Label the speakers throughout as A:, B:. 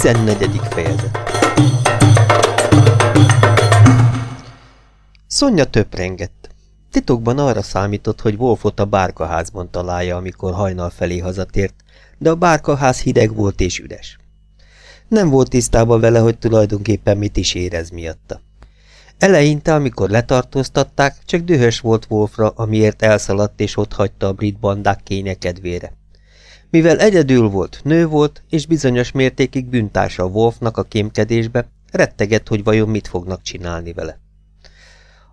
A: 14. fejezet Szonya töprengett. Titokban arra számított, hogy Wolfot a bárkaházban találja, amikor hajnal felé hazatért, de a bárkaház hideg volt és üres. Nem volt tisztában vele, hogy tulajdonképpen mit is érez miatta. Eleinte, amikor letartóztatták, csak dühös volt Wolfra, amiért elszaladt és hagyta a brit bandák kénye. Mivel egyedül volt, nő volt, és bizonyos mértékig bűntársa Wolfnak a kémkedésbe, rettegett, hogy vajon mit fognak csinálni vele.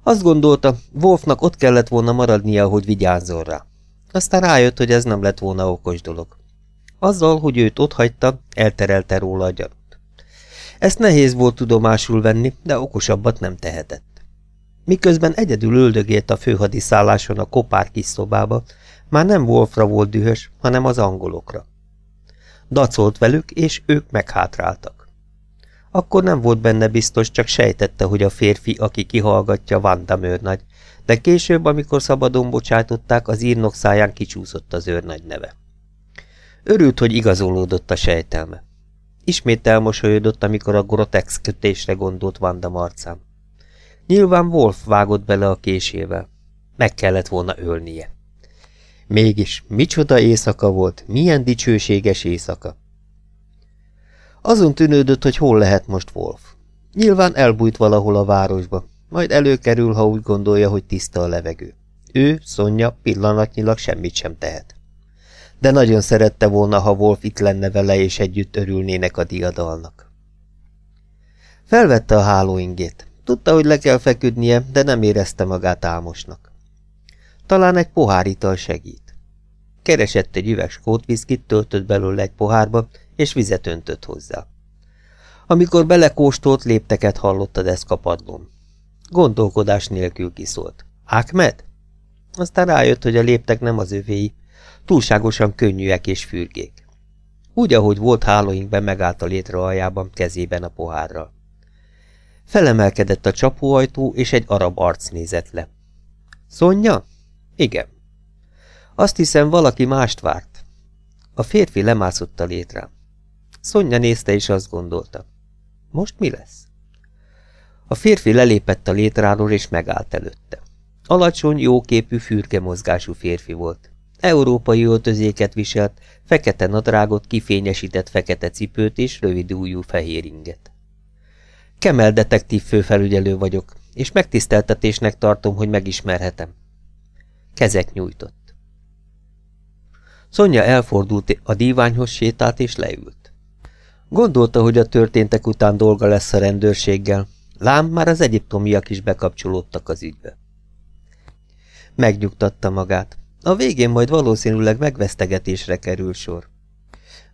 A: Azt gondolta, Wolfnak ott kellett volna maradnia, hogy vigyázzon rá. Aztán rájött, hogy ez nem lett volna okos dolog. Azzal, hogy őt otthagyta, elterelte róla a gyanút. Ezt nehéz volt tudomásul venni, de okosabbat nem tehetett. Miközben egyedül öldögélt a főhadiszálláson a kopár kis szobába, már nem Wolfra volt dühös, hanem az angolokra. Dacolt velük, és ők meghátráltak. Akkor nem volt benne biztos, csak sejtette, hogy a férfi, aki kihallgatja, Vanda őrnagy, de később, amikor szabadon bocsájtották, az írnok száján kicsúszott az őrnagy neve. Örült, hogy igazolódott a sejtelme. Ismét elmosolyodott, amikor a grotex kötésre gondolt Vanda marcán. Nyilván Wolf vágott bele a késével. Meg kellett volna ölnie. Mégis, micsoda éjszaka volt, milyen dicsőséges éjszaka. Azon tűnődött, hogy hol lehet most Wolf. Nyilván elbújt valahol a városba, majd előkerül, ha úgy gondolja, hogy tiszta a levegő. Ő, Szonya, pillanatnyilag semmit sem tehet. De nagyon szerette volna, ha Wolf itt lenne vele, és együtt örülnének a diadalnak. Felvette a hálóingét. Tudta, hogy le kell feküdnie, de nem érezte magát álmosnak. Talán egy pohár ital segít. Keresett egy üveg skótviszkit, töltött belőle egy pohárba, és vizet öntött hozzá. Amikor belekóstolt, lépteket hallott a deszkapadlón. Gondolkodás nélkül kiszólt. Ákmed? Aztán rájött, hogy a léptek nem az övéi, túlságosan könnyűek és fürgék. Úgy, ahogy volt hálóinkben megállt a létre aljában, kezében a pohárral. Felemelkedett a csapóajtó, és egy arab arc nézett le. Szonya? Igen. Azt hiszem, valaki mást várt. A férfi lemászott a létrám. Szonya nézte, és azt gondolta. Most mi lesz? A férfi lelépett a létráról, és megállt előtte. Alacsony, jóképű, fürke mozgású férfi volt. Európai öltözéket viselt, fekete nadrágot, kifényesített fekete cipőt és rövid újú fehér inget. Kemel detektív főfelügyelő vagyok, és megtiszteltetésnek tartom, hogy megismerhetem. Kezet nyújtott. Szonya elfordult a díványhoz sétált és leült. Gondolta, hogy a történtek után dolga lesz a rendőrséggel, lám már az egyiptomiak is bekapcsolódtak az ügybe. Megnyugtatta magát. A végén majd valószínűleg megvesztegetésre kerül sor.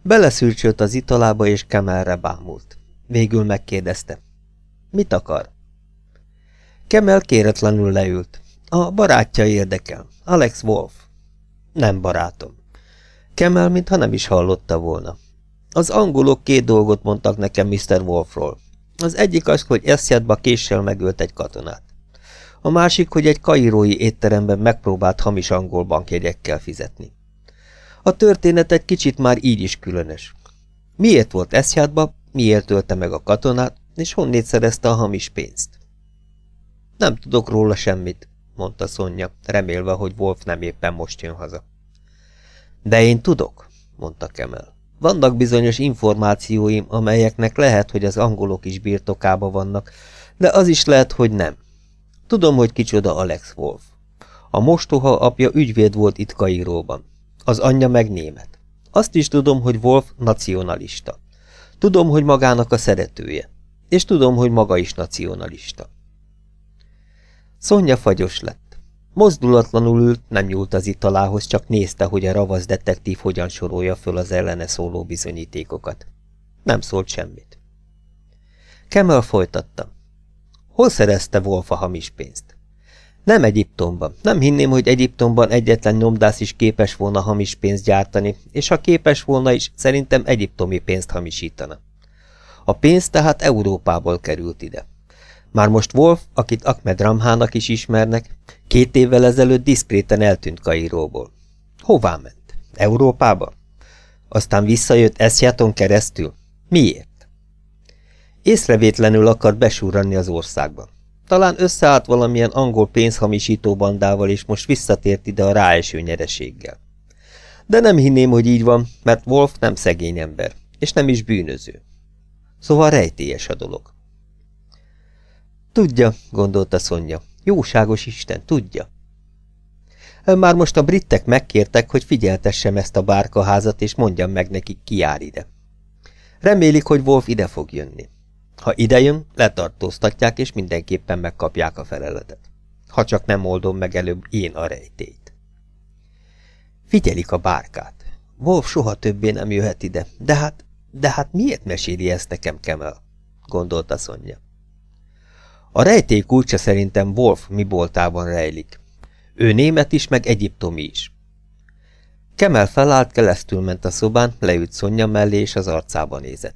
A: Beleszülcsölt az italába, és Kemelre bámult. Végül megkérdezte. Mit akar? Kemel kéretlenül leült. A barátja érdekel. Alex Wolf. Nem barátom. Kemel, mintha nem is hallotta volna. Az angolok két dolgot mondtak nekem Mr. Wolfról. Az egyik az, hogy Eszjadba késsel megölt egy katonát a másik, hogy egy kairói étteremben megpróbált hamis angol bankjegyekkel fizetni. A történet egy kicsit már így is különös. Miért volt eszjátba, miért ölte meg a katonát, és honnét szerezte a hamis pénzt? Nem tudok róla semmit, mondta Szonya, remélve, hogy Wolf nem éppen most jön haza. De én tudok, mondta Kemel. Vannak bizonyos információim, amelyeknek lehet, hogy az angolok is birtokába vannak, de az is lehet, hogy nem. Tudom, hogy kicsoda Alex Wolf. A mostoha apja ügyvéd volt itt Kairóban. Az anyja meg német. Azt is tudom, hogy Wolf nacionalista. Tudom, hogy magának a szeretője. És tudom, hogy maga is nacionalista. Szonya fagyos lett. Mozdulatlanul ült, nem nyúlt az italához, csak nézte, hogy a ravasz detektív hogyan sorolja föl az ellene szóló bizonyítékokat. Nem szólt semmit. Kemel folytatta. Hol szerezte Wolf a hamis pénzt? Nem Egyiptomban. Nem hinném, hogy Egyiptomban egyetlen nyomdász is képes volna hamis pénzt gyártani, és ha képes volna is, szerintem egyiptomi pénzt hamisítana. A pénz tehát Európából került ide. Már most Wolf, akit Ahmed Ramhának is ismernek, két évvel ezelőtt diszkréten eltűnt Kairóból. Hová ment? Európába? Aztán visszajött Eszjáton keresztül? Miért? Észrevétlenül akart besúrani az országba. Talán összeállt valamilyen angol pénzhamisító bandával, és most visszatért ide a ráeső nyereséggel. De nem hinném, hogy így van, mert Wolf nem szegény ember, és nem is bűnöző. Szóval rejtélyes a dolog. Tudja, gondolta Szonya, jóságos Isten, tudja. Már most a britek megkértek, hogy figyeltessem ezt a bárkaházat, és mondjam meg nekik, ki jár ide. Remélik, hogy Wolf ide fog jönni. Ha idejön, letartóztatják, és mindenképpen megkapják a feleletet. Ha csak nem oldom meg előbb én a rejtét. Figyelik a bárkát. Wolf soha többé nem jöhet ide, de hát, de hát miért meséli ezt nekem Kemel? gondolta Szonya. A rejtély kulcsa szerintem Wolf mi boltában rejlik. Ő német is, meg egyiptomi is. Kemel felállt, keresztül ment a szobán, leült Szonya mellé, és az arcába nézett.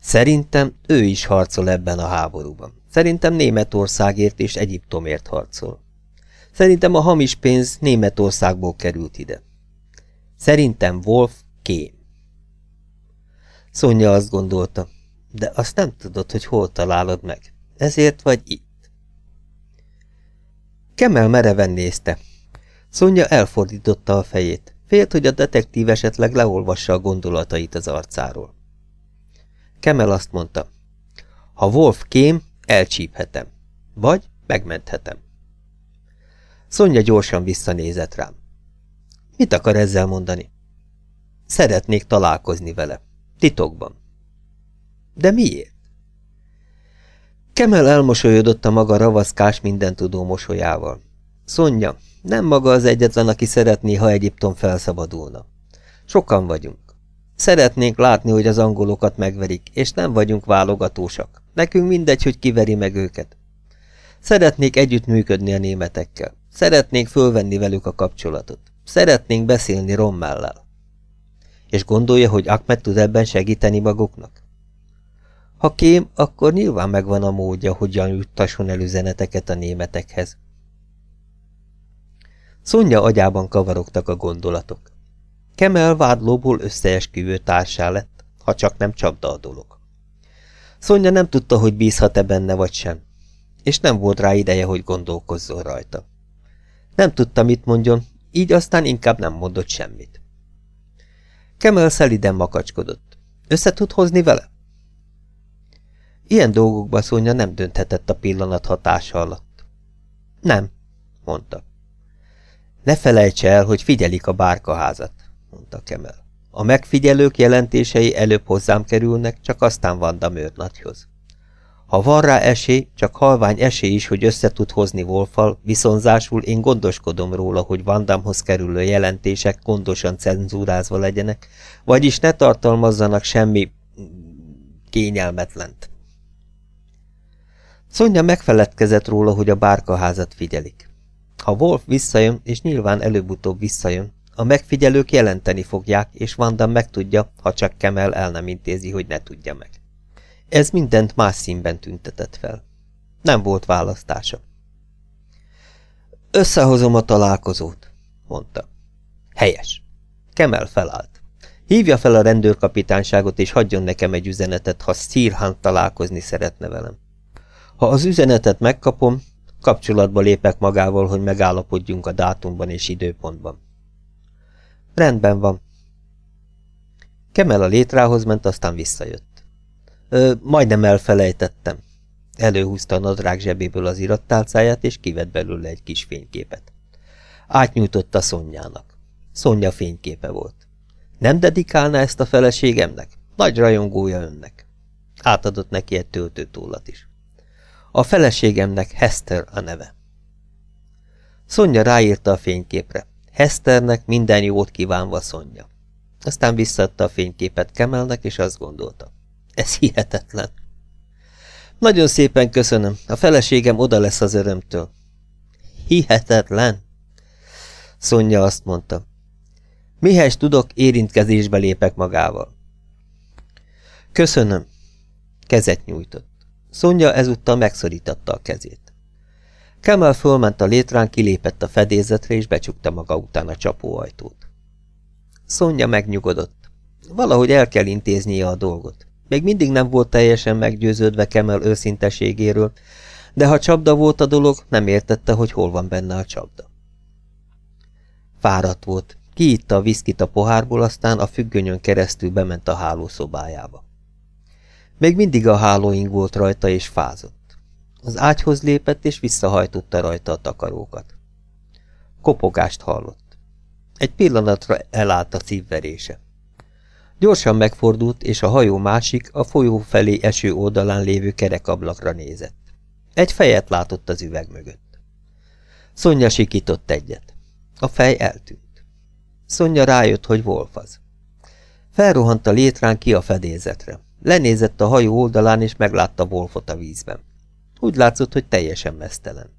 A: Szerintem ő is harcol ebben a háborúban. Szerintem Németországért és Egyiptomért harcol. Szerintem a hamis pénz Németországból került ide. Szerintem Wolf kém. Szonya azt gondolta, de azt nem tudod, hogy hol találod meg. Ezért vagy itt. Kemel mereven nézte. Szonya elfordította a fejét. Félt, hogy a detektív esetleg leolvassa a gondolatait az arcáról. Kemel azt mondta, ha Wolf kém, elcsíphetem, vagy megmenthetem. Szonya gyorsan visszanézett rám. Mit akar ezzel mondani? Szeretnék találkozni vele. Titokban. De miért? Kemel elmosolyodott a maga ravaszkás mindentudó mosolyával. Szonya, nem maga az egyetlen, aki szeretné, ha Egyiptom felszabadulna. Sokan vagyunk. Szeretnénk látni, hogy az angolokat megverik, és nem vagyunk válogatósak. Nekünk mindegy, hogy kiveri meg őket. Szeretnék együttműködni a németekkel. Szeretnénk fölvenni velük a kapcsolatot. Szeretnénk beszélni Rommellel. És gondolja, hogy Ahmed tud ebben segíteni maguknak? Ha kém, akkor nyilván megvan a módja, hogyan juttasson el üzeneteket a németekhez. Szonya agyában kavarogtak a gondolatok. Kemel vádlóból összeesküvő társá lett, ha csak nem csapda a dolog. Szonya nem tudta, hogy bízhat-e benne vagy sem, és nem volt rá ideje, hogy gondolkozzon rajta. Nem tudta, mit mondjon, így aztán inkább nem mondott semmit. Kemel szeliden makacskodott. Össze hozni vele? Ilyen dolgokba Szonya nem dönthetett a pillanat hatása alatt. Nem, mondta. Ne felejtse el, hogy figyelik a bárkaházat mondta Kemel. A megfigyelők jelentései előbb hozzám kerülnek, csak aztán Vanda nagyhoz. Ha van rá esély, csak halvány esély is, hogy össze tud hozni Wolfal, viszonzásul én gondoskodom róla, hogy Vandamhoz kerülő jelentések gondosan cenzúrázva legyenek, vagyis ne tartalmazzanak semmi kényelmetlent. Szonya megfeledkezett róla, hogy a bárkaházat figyelik. Ha Wolf visszajön, és nyilván előbb-utóbb visszajön, a megfigyelők jelenteni fogják, és Vanda megtudja, ha csak Kemel el nem intézi, hogy ne tudja meg. Ez mindent más színben tüntetett fel. Nem volt választása. Összehozom a találkozót, mondta. Helyes. Kemel felállt. Hívja fel a rendőrkapitányságot, és hagyjon nekem egy üzenetet, ha Sirhan találkozni szeretne velem. Ha az üzenetet megkapom, kapcsolatba lépek magával, hogy megállapodjunk a dátumban és időpontban. Rendben van. Kemel a létrához ment, aztán visszajött. Ö, majdnem elfelejtettem. Előhúzta a nadrág zsebéből az irattálcáját, és kivett belőle egy kis fényképet. Átnyújtotta Szonyának. Szonya fényképe volt. Nem dedikálná ezt a feleségemnek? Nagy rajongója önnek. Átadott neki egy töltőtóllat is. A feleségemnek Hester a neve. Szonya ráírta a fényképre. Hesternek minden jót kívánva szonja. Aztán visszadta a fényképet Kemelnek, és azt gondolta. Ez hihetetlen. Nagyon szépen köszönöm. A feleségem oda lesz az örömtől. Hihetetlen? Szonya azt mondta. Mihez tudok, érintkezésbe lépek magával. Köszönöm. Kezet nyújtott. Szonya ezúttal megszorította a kezét. Kemal fölment a létrán, kilépett a fedélzetre, és becsukta maga után a csapóajtót. Szonya megnyugodott. Valahogy el kell intéznie a dolgot. Még mindig nem volt teljesen meggyőződve Kemel őszinteségéről, de ha csapda volt a dolog, nem értette, hogy hol van benne a csapda. Fáradt volt, kiitta a viszkit a pohárból, aztán a függönyön keresztül bement a hálószobájába. Még mindig a hálóing volt rajta és fázott. Az ágyhoz lépett és visszahajtotta rajta a takarókat. Kopogást hallott. Egy pillanatra elállt a szívverése. Gyorsan megfordult, és a hajó másik, a folyó felé eső oldalán lévő kerekablakra nézett. Egy fejet látott az üveg mögött. Szonya sikított egyet. A fej eltűnt. Szonya rájött, hogy Wolf az. Felrohant a létrán ki a fedélzetre. Lenézett a hajó oldalán, és meglátta Wolfot a vízben. Úgy látszott, hogy teljesen mesztelen.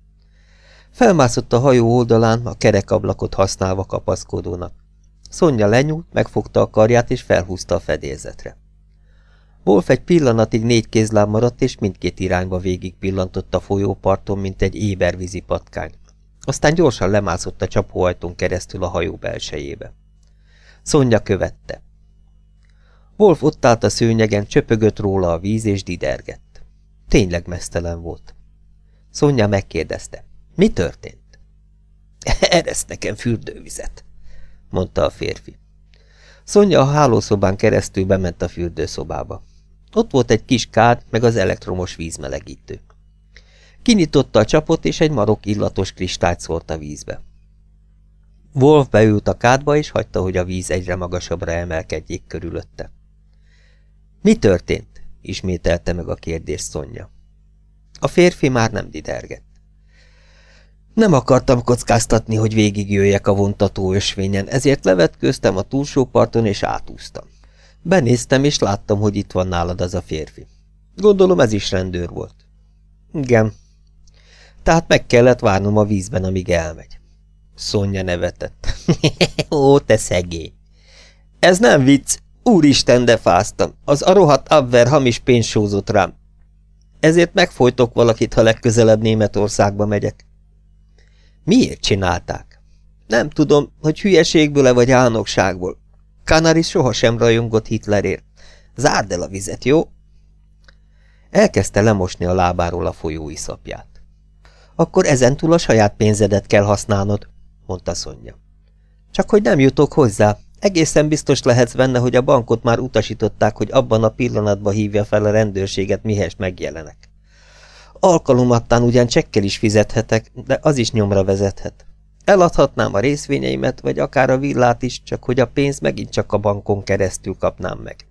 A: Felmászott a hajó oldalán, a kerekablakot használva kapaszkodónak. Szonya lenyúlt, megfogta a karját, és felhúzta a fedélzetre. Wolf egy pillanatig négy kézláb maradt, és mindkét irányba végig pillantott a folyóparton, mint egy ébervízi patkány. Aztán gyorsan lemászott a csapóajtón keresztül a hajó belsejébe. Szonya követte. Wolf ott állt a szőnyegen, csöpögött róla a víz, és didergett. Tényleg mesztelen volt. Szonya megkérdezte. Mi történt? Ereszt nekem fürdővizet, mondta a férfi. Szonya a hálószobán keresztül bement a fürdőszobába. Ott volt egy kis kád, meg az elektromos vízmelegítő. Kinyitotta a csapot, és egy marok illatos kristályt szólt a vízbe. Wolf beült a kádba, és hagyta, hogy a víz egyre magasabbra emelkedjék körülötte. Mi történt? ismételte meg a kérdést Szonya. A férfi már nem didergett. Nem akartam kockáztatni, hogy végigjöjjek a vontató ösvényen, ezért levetkőztem a túlsó parton és átúztam. Benéztem, és láttam, hogy itt van nálad az a férfi. Gondolom ez is rendőr volt. Igen. Tehát meg kellett várnom a vízben, amíg elmegy. Szonya nevetett. Ó, te szegély! Ez nem vicc! Úristen, de fáztam! Az a rohadt hamis pénz sózott rám. Ezért megfojtok valakit, ha legközelebb Németországba megyek. Miért csinálták? Nem tudom, hogy hülyeségből-e vagy álnokságból. Canaris sohasem rajongott Hitlerért. Zárd el a vizet, jó? Elkezdte lemosni a lábáról a folyó iszapját. Akkor ezentúl a saját pénzedet kell használnod, mondta Szonya. Csak hogy nem jutok hozzá, egészen biztos lehetsz benne, hogy a bankot már utasították, hogy abban a pillanatban hívja fel a rendőrséget, mihez megjelenek. Alkalomattán ugyan csekkel is fizethetek, de az is nyomra vezethet. Eladhatnám a részvényeimet, vagy akár a villát is, csak hogy a pénzt megint csak a bankon keresztül kapnám meg.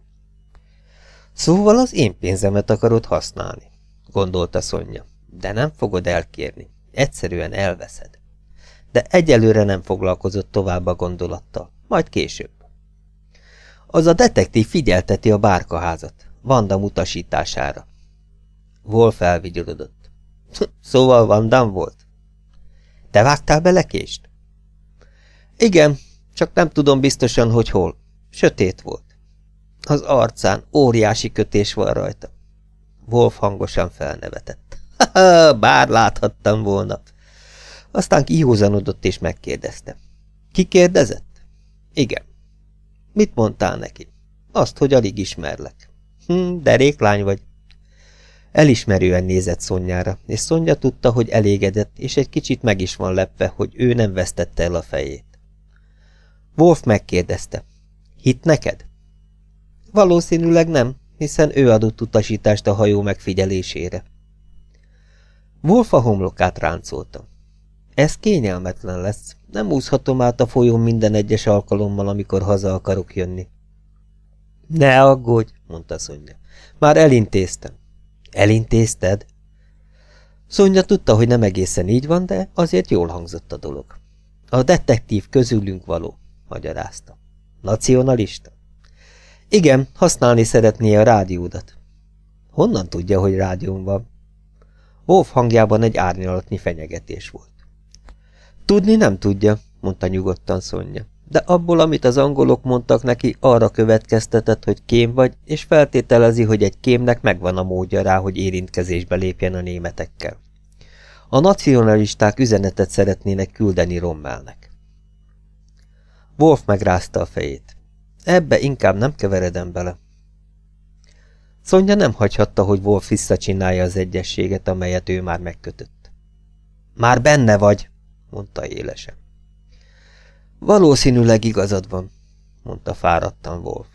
A: Szóval az én pénzemet akarod használni, gondolta Szonya, de nem fogod elkérni. Egyszerűen elveszed. De egyelőre nem foglalkozott tovább a gondolattal, majd később. Az a detektív figyelteti a bárkaházat, Vanda utasítására. Wolf elvigyorodott. Szóval Vandam volt? Te vágtál bele kést? Igen, csak nem tudom biztosan, hogy hol. Sötét volt. Az arcán óriási kötés van rajta. Wolf hangosan felnevetett. Bár láthattam volna. Aztán kijózanodott és megkérdezte. Ki kérdezett? Igen. Mit mondtál neki? Azt, hogy alig ismerlek. Hm, deréklány vagy. Elismerően nézett Szonyára, és Szonya tudta, hogy elégedett, és egy kicsit meg is van lepve, hogy ő nem vesztette el a fejét. Wolf megkérdezte. Hit neked? Valószínűleg nem, hiszen ő adott utasítást a hajó megfigyelésére. Wolf a homlokát ráncolta. Ez kényelmetlen lesz. Nem úszhatom át a folyón minden egyes alkalommal, amikor haza akarok jönni. Ne aggódj, mondta Szonya. Már elintéztem. Elintézted? Szonya tudta, hogy nem egészen így van, de azért jól hangzott a dolog. A detektív közülünk való, magyarázta. Nacionalista? Igen, használni szeretné a rádiódat. Honnan tudja, hogy rádión van? Wolf hangjában egy árnyalatnyi fenyegetés volt. Tudni nem tudja, mondta nyugodtan Szonya de abból, amit az angolok mondtak neki, arra következtetett, hogy kém vagy, és feltételezi, hogy egy kémnek megvan a módja rá, hogy érintkezésbe lépjen a németekkel. A nacionalisták üzenetet szeretnének küldeni Rommelnek. Wolf megrázta a fejét. Ebbe inkább nem keveredem bele. Szonya nem hagyhatta, hogy Wolf visszacsinálja az egyességet, amelyet ő már megkötött. Már benne vagy, mondta élesen. Valószínűleg igazad van, mondta fáradtan Wolf.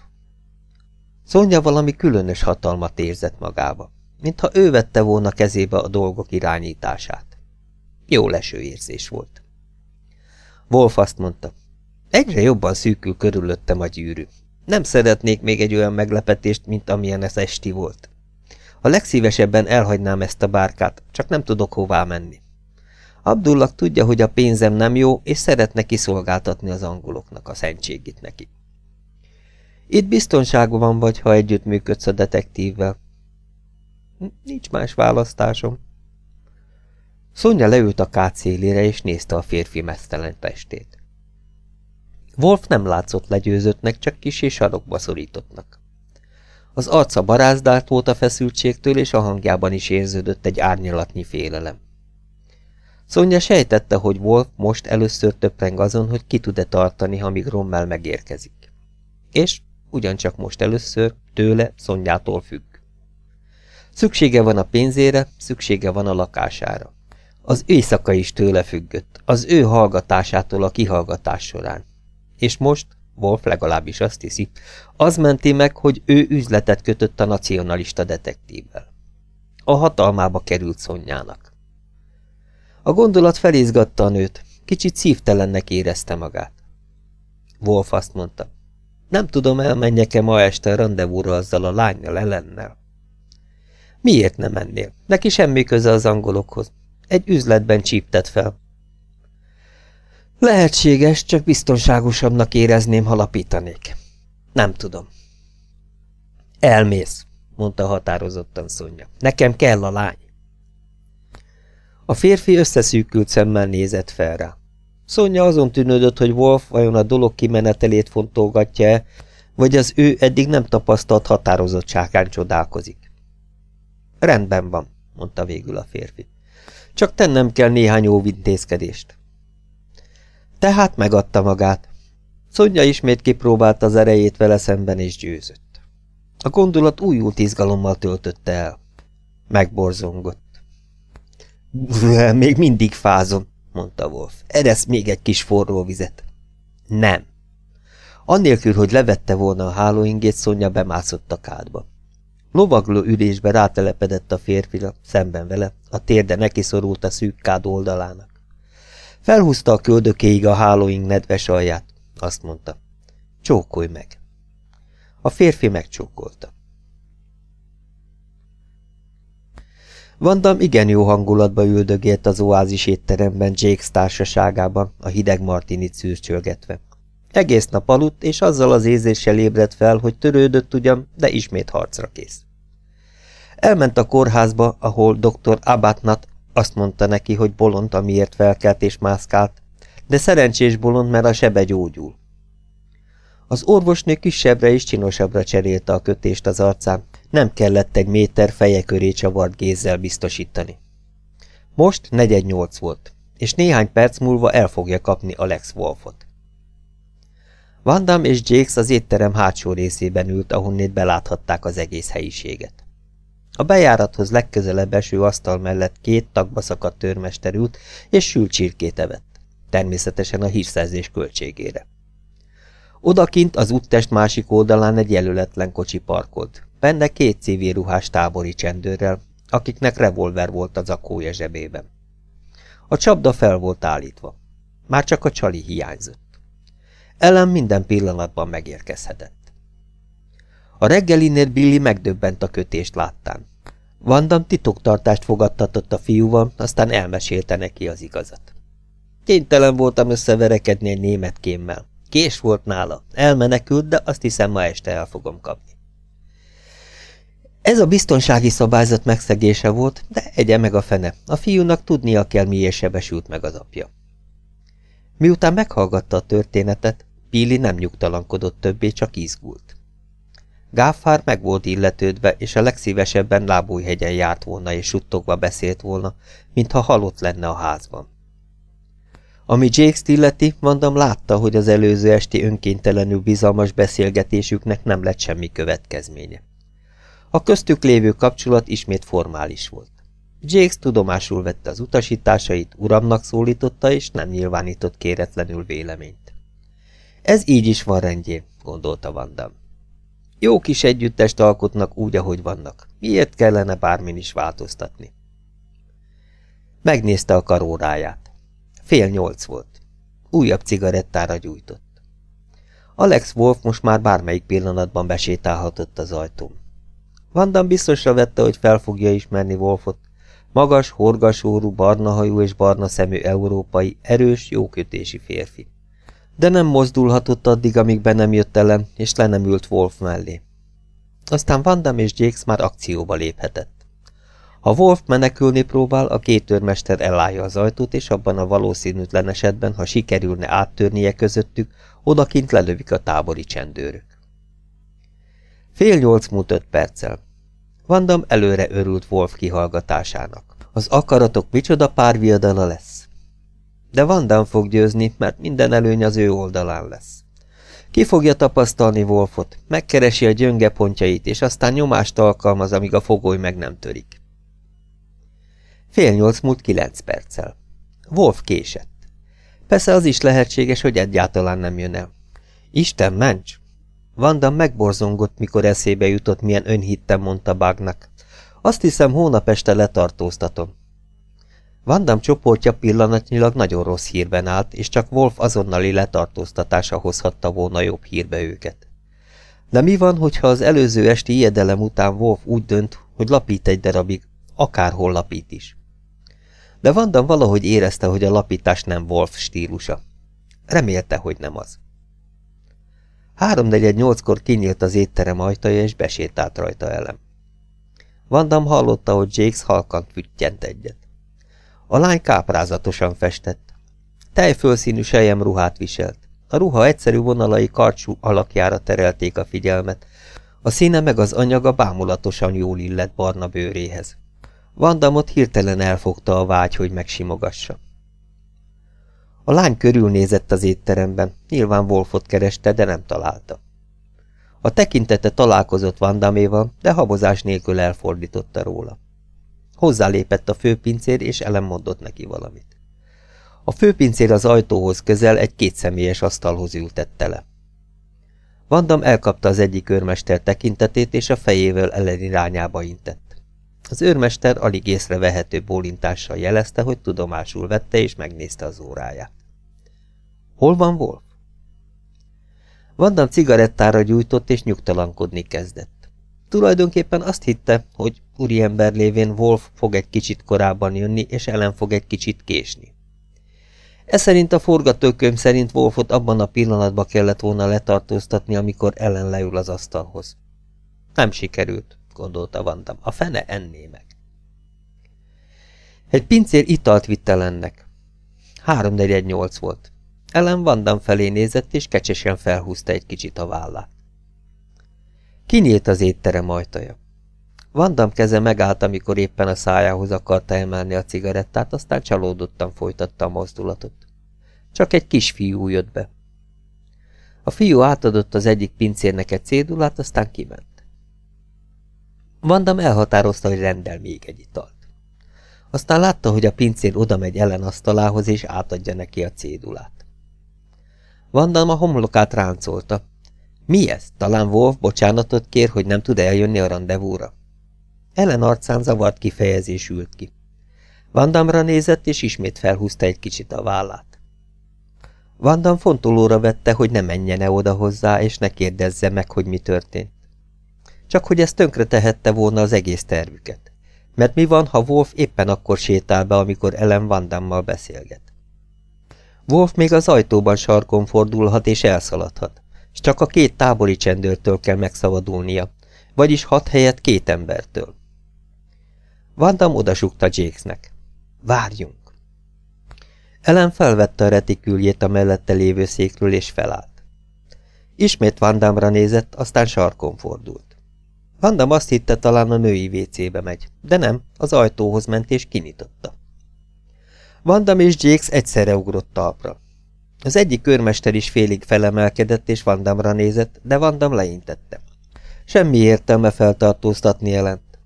A: Szonya valami különös hatalmat érzett magába, mintha ő vette volna kezébe a dolgok irányítását. Jó leső érzés volt. Wolf azt mondta, egyre jobban szűkül körülöttem a gyűrű. Nem szeretnék még egy olyan meglepetést, mint amilyen ez esti volt. A legszívesebben elhagynám ezt a bárkát, csak nem tudok hová menni. Abdullah tudja, hogy a pénzem nem jó, és szeretne kiszolgáltatni az angoloknak a szentségét neki. Itt biztonságban vagy, ha együttműködsz a detektívvel. Nincs más választásom. Szonya leült a kád szélére, és nézte a férfi mesztelen testét. Wolf nem látszott legyőzöttnek, csak kis és sarokba szorítottnak. Az arca barázdált volt a feszültségtől, és a hangjában is érződött egy árnyalatnyi félelem. Szonya sejtette, hogy Wolf most először töpreng azon, hogy ki tud-e tartani, amíg Rommel megérkezik. És ugyancsak most először tőle, Szonyától függ. Szüksége van a pénzére, szüksége van a lakására. Az éjszaka is tőle függött, az ő hallgatásától a kihallgatás során. És most, Wolf legalábbis azt hiszi, az menti meg, hogy ő üzletet kötött a nacionalista detektívvel. A hatalmába került Szonyának. A gondolat felizgatta a nőt, kicsit szívtelennek érezte magát. Wolf azt mondta, nem tudom, elmenjek-e ma este rendezvúra azzal a lányjal ellennel. Miért nem mennél? Neki semmi köze az angolokhoz. Egy üzletben csíptet fel. Lehetséges, csak biztonságosabbnak érezném, ha lapítanék. Nem tudom. Elmész, mondta határozottan Szonya. Nekem kell a lány. A férfi összeszűkült szemmel nézett fel rá. Szonya azon tűnődött, hogy Wolf vajon a dolog kimenetelét fontolgatja-e, vagy az ő eddig nem tapasztalt határozottságán csodálkozik. Rendben van, mondta végül a férfi. Csak tennem kell néhány óvintézkedést. Tehát megadta magát. Szonya ismét kipróbálta az erejét vele szemben és győzött. A gondolat újult izgalommal töltötte el. Megborzongott. Még mindig fázom, mondta Wolf. Eresz még egy kis forró vizet. Nem. Annélkül, hogy levette volna a hálóingét, Szonya bemászott a kádba. Lovagló ülésbe rátelepedett a férfira, szemben vele, a térde neki szorult a szűk kád oldalának. Felhúzta a köldökéig a hálóing nedves alját, azt mondta. Csókolj meg. A férfi megcsókolta. Vandam igen jó hangulatba üldögélt az oázis étteremben Jakes társaságában, a hideg martinit szűrcsölgetve. Egész nap aludt, és azzal az érzéssel ébredt fel, hogy törődött ugyan, de ismét harcra kész. Elment a kórházba, ahol dr. Abatnat azt mondta neki, hogy bolond, amiért felkelt és mászkált, de szerencsés bolond, mert a sebe gyógyul. Az orvosnő kisebbre és csinosabbra cserélte a kötést az arcán, nem kellett egy méter feje köré csavart gézzel biztosítani. Most negyed nyolc volt, és néhány perc múlva el fogja kapni Alex Wolfot. Vandam és Jakes az étterem hátsó részében ült, ahonnét beláthatták az egész helyiséget. A bejárathoz legközelebb eső asztal mellett két tagba szakadt törmester ült, és sült csirkét evett, természetesen a hírszerzés költségére. Odakint az úttest másik oldalán egy jelöletlen kocsi parkolt, benne két civilruhás tábori csendőrrel, akiknek revolver volt az akója zsebében. A csapda fel volt állítva. Már csak a csali hiányzott. Ellen minden pillanatban megérkezhetett. A reggelinél Billy megdöbbent a kötést láttán. Vandam titoktartást fogadtatott a fiúval, aztán elmesélte neki az igazat. Kénytelen voltam összeverekedni egy német kémmel. Kés volt nála, elmenekült, de azt hiszem ma este el fogom kapni. Ez a biztonsági szabályzat megszegése volt, de egye meg a fene. A fiúnak tudnia kell, miért sebesült meg az apja. Miután meghallgatta a történetet, Pili nem nyugtalankodott többé, csak izgult. Gáfár meg volt illetődve, és a legszívesebben lábújhegyen járt volna és suttogva beszélt volna, mintha halott lenne a házban. Ami Jakes-t illeti, mondom, látta, hogy az előző esti önkéntelenül bizalmas beszélgetésüknek nem lett semmi következménye. A köztük lévő kapcsolat ismét formális volt. Jakes tudomásul vette az utasításait, uramnak szólította, és nem nyilvánított kéretlenül véleményt. Ez így is van rendjén, gondolta Vandam. Jó kis együttest alkotnak úgy, ahogy vannak. Miért kellene bármin is változtatni? Megnézte a karóráját. Fél nyolc volt. Újabb cigarettára gyújtott. Alex Wolf most már bármelyik pillanatban besétálhatott az ajtón. Vandam biztosra vette, hogy fel fogja ismerni Wolfot. Magas, horgasórú, barna hajú és barna szemű európai, erős, jókötési férfi. De nem mozdulhatott addig, amíg be nem jött ellen, és le nem ült Wolf mellé. Aztán Vandam és Jakes már akcióba léphetett. Ha Wolf menekülni próbál, a két őrmester elállja az ajtót, és abban a valószínűtlen esetben, ha sikerülne áttörnie közöttük, odakint lelövik a tábori csendőrök. Fél nyolc múlt öt perccel. Vandam előre örült Wolf kihallgatásának. Az akaratok micsoda párviadala lesz. De Vandam fog győzni, mert minden előny az ő oldalán lesz. Ki fogja tapasztalni Wolfot, megkeresi a gyönge pontjait, és aztán nyomást alkalmaz, amíg a fogoly meg nem törik. Fél nyolc múlt kilenc perccel. Wolf késett. Persze az is lehetséges, hogy egyáltalán nem jön el. Isten ments! Vanda megborzongott, mikor eszébe jutott, milyen önhitten mondta Bugnak. Azt hiszem, hónap este letartóztatom. Vandam csoportja pillanatnyilag nagyon rossz hírben állt, és csak Wolf azonnali letartóztatása hozhatta volna jobb hírbe őket. De mi van, hogyha az előző esti ijedelem után Wolf úgy dönt, hogy lapít egy darabig, akárhol lapít is? De Vandam valahogy érezte, hogy a lapítás nem Wolf stílusa. Remélte, hogy nem az. Háromnegyed nyolckor kinyílt az étterem ajtaja, és besétált rajta elem. Vandam hallotta, hogy Jakes halkan füttyent egyet. A lány káprázatosan festett. Tejfölszínű sejem ruhát viselt. A ruha egyszerű vonalai karcsú alakjára terelték a figyelmet, a színe meg az anyaga bámulatosan jól illett barna bőréhez. Vandamot hirtelen elfogta a vágy, hogy megsimogassa. A lány körülnézett az étteremben, nyilván Wolfot kereste, de nem találta. A tekintete találkozott Vandaméval, de habozás nélkül elfordította róla. Hozzálépett a főpincér, és mondott neki valamit. A főpincér az ajtóhoz közel egy kétszemélyes asztalhoz ültette le. Vandam elkapta az egyik őrmester tekintetét, és a fejével ellen irányába intett. Az őrmester alig észrevehető bólintással jelezte, hogy tudomásul vette, és megnézte az óráját. Hol van Wolf? Vandam cigarettára gyújtott, és nyugtalankodni kezdett. Tulajdonképpen azt hitte, hogy úriember lévén Wolf fog egy kicsit korábban jönni, és ellen fog egy kicsit késni. Ez szerint a forgatókönyv szerint Wolfot abban a pillanatban kellett volna letartóztatni, amikor ellen leül az asztalhoz. Nem sikerült, gondolta Vandam. A fene enné meg. Egy pincér italt vitt ennek. Háromnegyed nyolc volt. Ellen Vandam felé nézett, és kecsesen felhúzta egy kicsit a vállát. Kinyílt az étterem ajtaja. Vandam keze megállt, amikor éppen a szájához akarta emelni a cigarettát, aztán csalódottan folytatta a mozdulatot. Csak egy kisfiú jött be. A fiú átadott az egyik pincérnek egy cédulát, aztán kiment. Vandam elhatározta, hogy rendel még egy italt. Aztán látta, hogy a pincér oda megy ellen asztalához, és átadja neki a cédulát. Vandam a homlokát ráncolta. Mi ez? Talán Wolf bocsánatot kér, hogy nem tud eljönni a rendezvúra? Ellen arcán zavart kifejezés ült ki. Vandamra nézett, és ismét felhúzta egy kicsit a vállát. Vandam fontolóra vette, hogy ne menjen -e oda hozzá, és ne kérdezze meg, hogy mi történt. Csak hogy ez tönkre tehette volna az egész tervüket. Mert mi van, ha Wolf éppen akkor sétál be, amikor Ellen Vandammal beszélget? Wolf még az ajtóban sarkon fordulhat és elszaladhat, és csak a két tábori csendőrtől kell megszabadulnia, vagyis hat helyett két embertől. Vandam odasukta Jakesnek. Várjunk! Ellen felvette a retiküljét a mellette lévő székről és felállt. Ismét Vandamra nézett, aztán sarkon fordult. Vandam azt hitte, talán a női vécébe megy, de nem, az ajtóhoz ment és kinyitotta. Vandam és Jakes egyszerre ugrott talpra. Az egyik körmester is félig felemelkedett és Vandamra nézett, de Vandam leintette. Semmi értelme feltartóztatni jelent.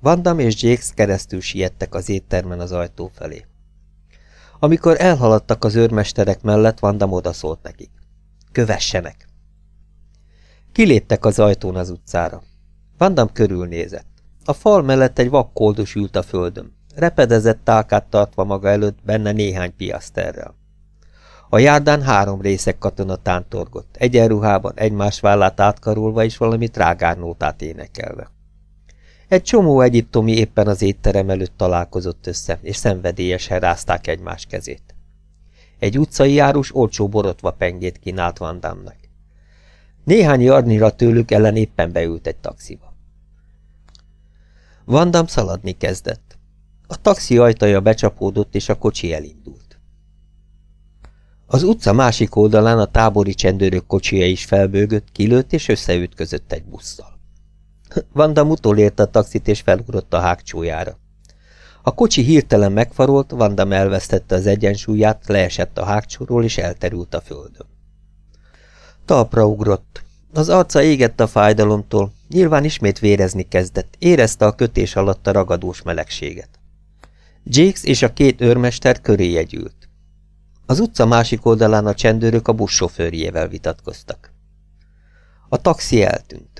A: Vandam és Jakes keresztül siettek az éttermen az ajtó felé. Amikor elhaladtak az őrmesterek mellett, Vandam odaszólt nekik. Kövessenek! Kiléptek az ajtón az utcára. Vandam körülnézett. A fal mellett egy vakkoldus ült a földön, repedezett tálkát tartva maga előtt benne néhány piaszterrel. A járdán három részek katona tántorgott, egyenruhában egymás vállát átkarolva és valami trágárnótát énekelve. Egy csomó egyiptomi éppen az étterem előtt találkozott össze, és szenvedélyesen rázták egymás kezét. Egy utcai járus olcsó borotva pengét kínált Vandamnak. Néhány jarnira tőlük ellen éppen beült egy taxiba. Vandam szaladni kezdett. A taxi ajtaja becsapódott, és a kocsi elindult. Az utca másik oldalán a tábori csendőrök kocsija is felbőgött, kilőtt és összeütközött egy busszal. Vandam utolérte a taxit és felugrott a hágcsójára. A kocsi hirtelen megfarolt, Vandam elvesztette az egyensúlyát, leesett a hágcsóról és elterült a földön. Talpra ugrott. Az arca égett a fájdalomtól, nyilván ismét vérezni kezdett, érezte a kötés alatt a ragadós melegséget. Jakes és a két őrmester köré jegyült. Az utca másik oldalán a csendőrök a busz sofőrjével vitatkoztak. A taxi eltűnt.